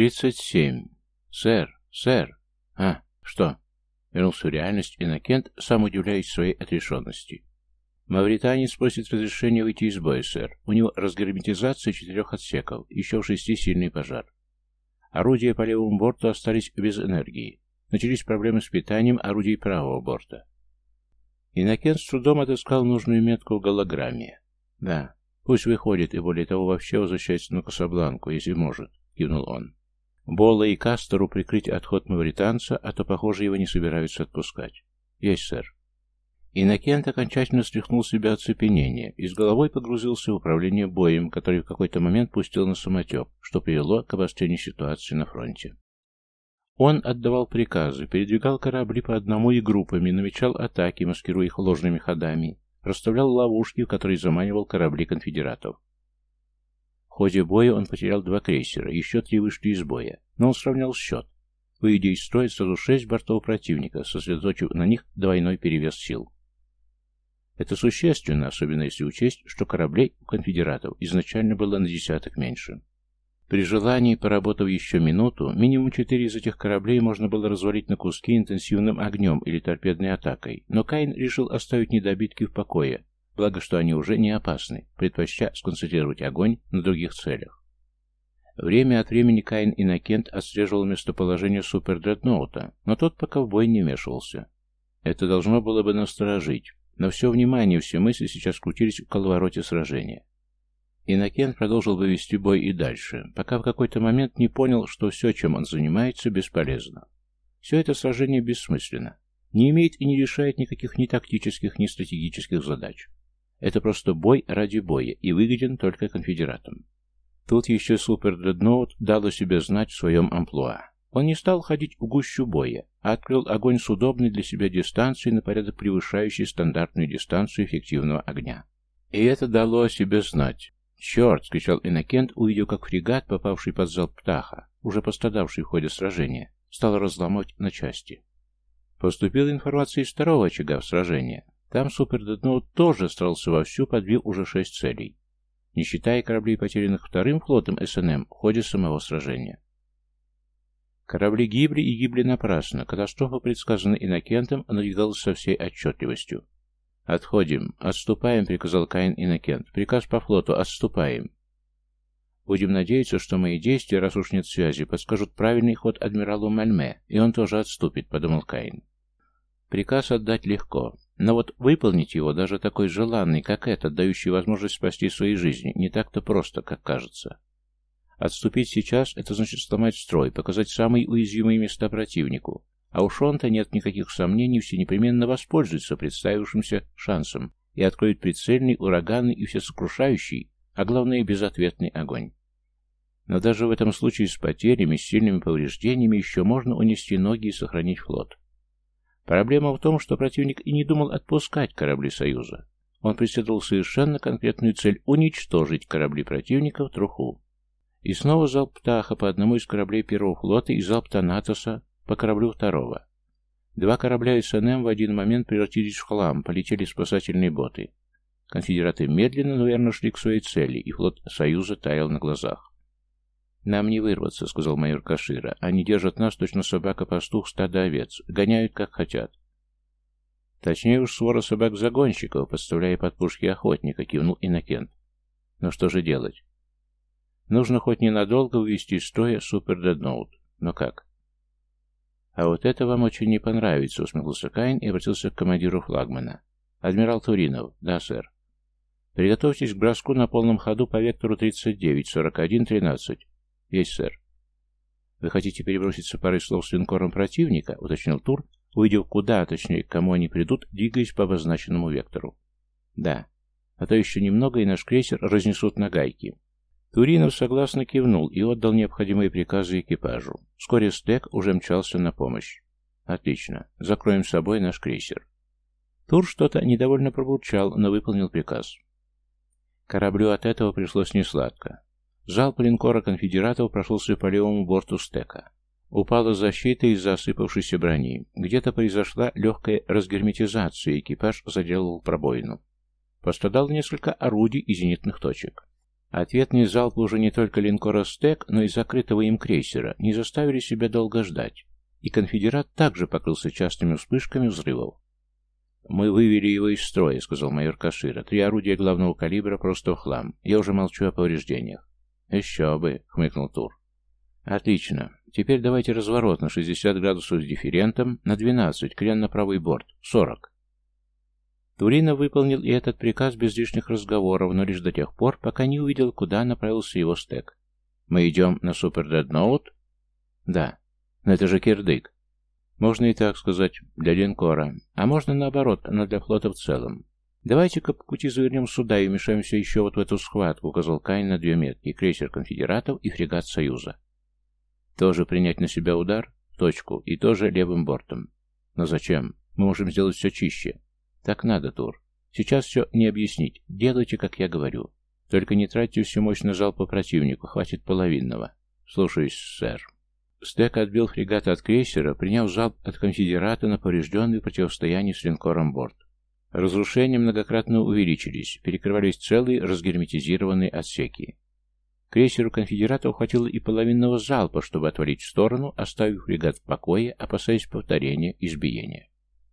«Тридцать семь. Сэр, сэр. А, что?» Вернулся в реальность Иннокент, сам удивляясь своей отрешенности. «Мавританец просит разрешения выйти из боя, сэр. У него разгерметизация четырех отсеков, еще в шести сильный пожар. Орудия по левому борту остались без энергии. Начались проблемы с питанием орудий правого борта. Иннокент с трудом отыскал нужную метку в голограмме. «Да, пусть выходит, и более того, вообще возвращается на Касабланку, если может», — кивнул он. Болла и Кастеру прикрыть отход мавританца, а то, похоже, его не собираются отпускать. «Есть, сэр». Иннокент окончательно стряхнул себя оцепенение и с головой погрузился в управление боем, который в какой-то момент пустил на самотек, что привело к обострению ситуации на фронте. Он отдавал приказы, передвигал корабли по одному и группами, намечал атаки, маскируя их ложными ходами, расставлял ловушки, в которые заманивал корабли конфедератов. Ходе боя он потерял два крейсера, еще три вышли из боя, но он сравнял счет. Выведя из строя сразу шесть бортов противника, сосредоточив на них двойной перевес сил. Это существенно, особенно если учесть, что кораблей у конфедератов изначально было на десяток меньше. При желании, поработав еще минуту, минимум четыре из этих кораблей можно было развалить на куски интенсивным огнем или торпедной атакой, но Каин решил оставить недобитки в покое, благо что они уже не опасны, предпочтя сконцентрировать огонь на других целях. Время от времени Каин Иннокент отслеживал местоположение супердредноута, но тот пока в бой не вмешивался. Это должно было бы насторожить, но все внимание, все мысли сейчас крутились в коловороте сражения. Иннокент продолжил вывести бой и дальше, пока в какой-то момент не понял, что все, чем он занимается, бесполезно. Все это сражение бессмысленно, не имеет и не решает никаких ни тактических, ни стратегических задач. Это просто бой ради боя и выгоден только конфедератам. Тут еще Супер Дредноут дал о себе знать в своем амплуа. Он не стал ходить в гущу боя, а открыл огонь с удобной для себя дистанцией на порядок превышающей стандартную дистанцию эффективного огня. И это дало о себе знать. «Черт!» — скричал Иннокент, увидев, как фрегат, попавший под залп птаха, уже пострадавший в ходе сражения, стал разломать на части. Поступила информация из второго очага в сражении. Там Супердедноут тоже старался вовсю, подбив уже шесть целей, не считая кораблей, потерянных вторым флотом СНМ в ходе самого сражения. Корабли гибли и гибли напрасно. Катастрофа, предсказанная Иннокентом, надвигалась со всей отчетливостью. «Отходим. Отступаем», — приказал Каин Иннокент. «Приказ по флоту. Отступаем». «Будем надеяться, что мои действия, раз уж нет связи, подскажут правильный ход адмиралу Мальме, и он тоже отступит», — подумал Каин. «Приказ отдать легко, но вот выполнить его, даже такой желанный, как этот, дающий возможность спасти свои жизни, не так-то просто, как кажется». Отступить сейчас – это значит сломать строй, показать самые уязвимые места противнику. А у Шонта нет никаких сомнений, все непременно воспользуются представившимся шансом и откроют прицельный, ураганный и всесокрушающий, а главное безответный огонь. Но даже в этом случае с потерями, с сильными повреждениями еще можно унести ноги и сохранить флот. Проблема в том, что противник и не думал отпускать корабли Союза. Он преследовал совершенно конкретную цель – уничтожить корабли противника в труху. И снова залп Птаха по одному из кораблей первого флота и залп Танатоса по кораблю второго. Два корабля СНМ в один момент превратились в хлам, полетели спасательные боты. Конфедераты медленно, но верно шли к своей цели, и флот Союза таял на глазах. «Нам не вырваться», — сказал майор Кашира. «Они держат нас, точно собака-пастух, стадо овец. Гоняют, как хотят». «Точнее уж свора собак-загонщиков, подставляя под пушки охотника», — кивнул Иннокент. «Но что же делать? Нужно хоть ненадолго вывести из строя супер-дедноут. Но как? А вот это вам очень не понравится, усмехнулся Кайн и обратился к командиру флагмана. Адмирал Туринов. Да, сэр. Приготовьтесь к броску на полном ходу по вектору 39-41-13. Есть, сэр. Вы хотите переброситься парой слов с линкором противника? Уточнил Тур, увидев куда, а точнее, к кому они придут, двигаясь по обозначенному вектору. Да. А то еще немного, и наш крейсер разнесут на гайки. Туринов согласно кивнул и отдал необходимые приказы экипажу. Вскоре стек уже мчался на помощь. «Отлично. Закроем с собой наш крейсер». Тур что-то недовольно пробурчал, но выполнил приказ. Кораблю от этого пришлось несладко. Залп линкора конфедератов прошелся по левому борту стека. Упала защита из-за осыпавшейся брони. Где-то произошла легкая разгерметизация, экипаж заделал пробоину. Пострадало несколько орудий и зенитных точек. Ответные залпы уже не только линкора «Стек», но и закрытого им крейсера не заставили себя долго ждать, и конфедерат также покрылся частыми вспышками взрывов. «Мы вывели его из строя», — сказал майор Кашира. «Три орудия главного калибра просто в хлам. Я уже молчу о повреждениях». «Еще бы», — хмыкнул Тур. «Отлично. Теперь давайте разворот на 60 градусов с дифферентом, на 12, крен на правый борт, 40». Турина выполнил и этот приказ без лишних разговоров, но лишь до тех пор, пока не увидел, куда направился его стек. «Мы идем на Супер Дредноут?» «Да. Но это же кирдык. Можно и так сказать, для линкора. А можно наоборот, но для флота в целом. Давайте-ка по пути завернем сюда и вмешаемся еще вот в эту схватку, указал Кайн на две метки, крейсер конфедератов и фрегат Союза. Тоже принять на себя удар? В точку. И тоже левым бортом. Но зачем? Мы можем сделать все чище. Так надо, Тур. Сейчас все не объяснить. Делайте, как я говорю. Только не тратьте всю мощь на залп по противнику, хватит половинного. Слушаюсь, сэр. Стек отбил фрегат от крейсера, приняв залп от конфедерата на поврежденный противостояние с линкором борт. Разрушения многократно увеличились, перекрывались целые разгерметизированные отсеки. Крейсеру конфедератов хватило и половинного залпа, чтобы отвалить в сторону, оставив фрегат в покое, опасаясь повторения избиения.